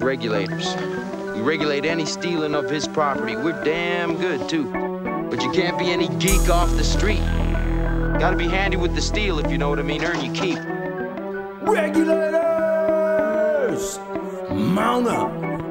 Regulators. We regulate any stealing of his property. We're damn good, too. But you can't be any geek off the street. Gotta be handy with the steel, if you know what I mean. Earn your keep. Regulators! Mount up!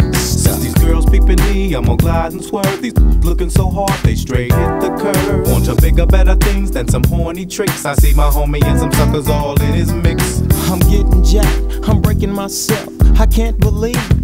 stuck. Since these girls peeping me, I'm gonna glide and swerve. These looking so hard, they straight hit the curve. Want to bigger, better things than some horny tricks. I see my homie and some suckers all in his mix. I'm getting jacked, I'm breaking myself. I can't believe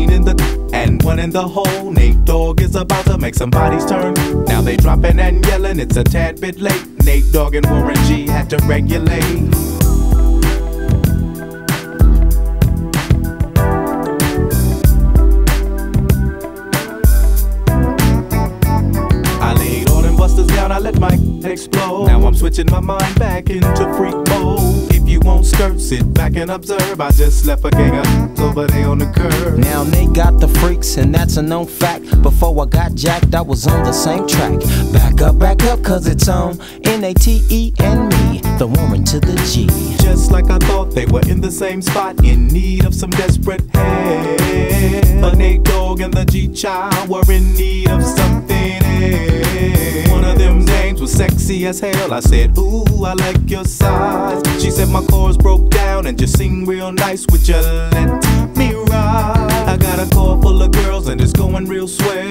and one in the hole. Nate Dogg is about to make some bodies turn. Now they dropping and yelling, it's a tad bit late. Nate Dogg and Warren G had to regulate. I let my explode. Now I'm switching my mind back into freak mode. If you won't skirt, sit back and observe. I just left a gang of over there on the curb. Now they got the freaks, and that's a known fact. Before I got jacked, I was on the same track. Back up, back up, cause it's on N A T E and me, the Warren to the G. Just like I thought they were in the same spot, in need of some desperate help. But Nate Dogg and the G Child were in need of something else. One of them dames was sexy as hell. I said, Ooh, I like your size. She said my chords broke down and just sing real nice. with your let real swell.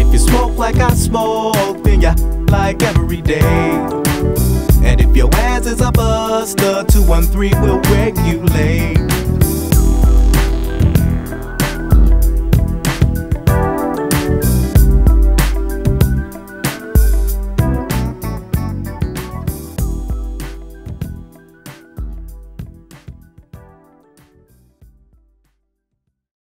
If you smoke like I smoke, then you like every day. And if your ass is a buster, 213 will regulate.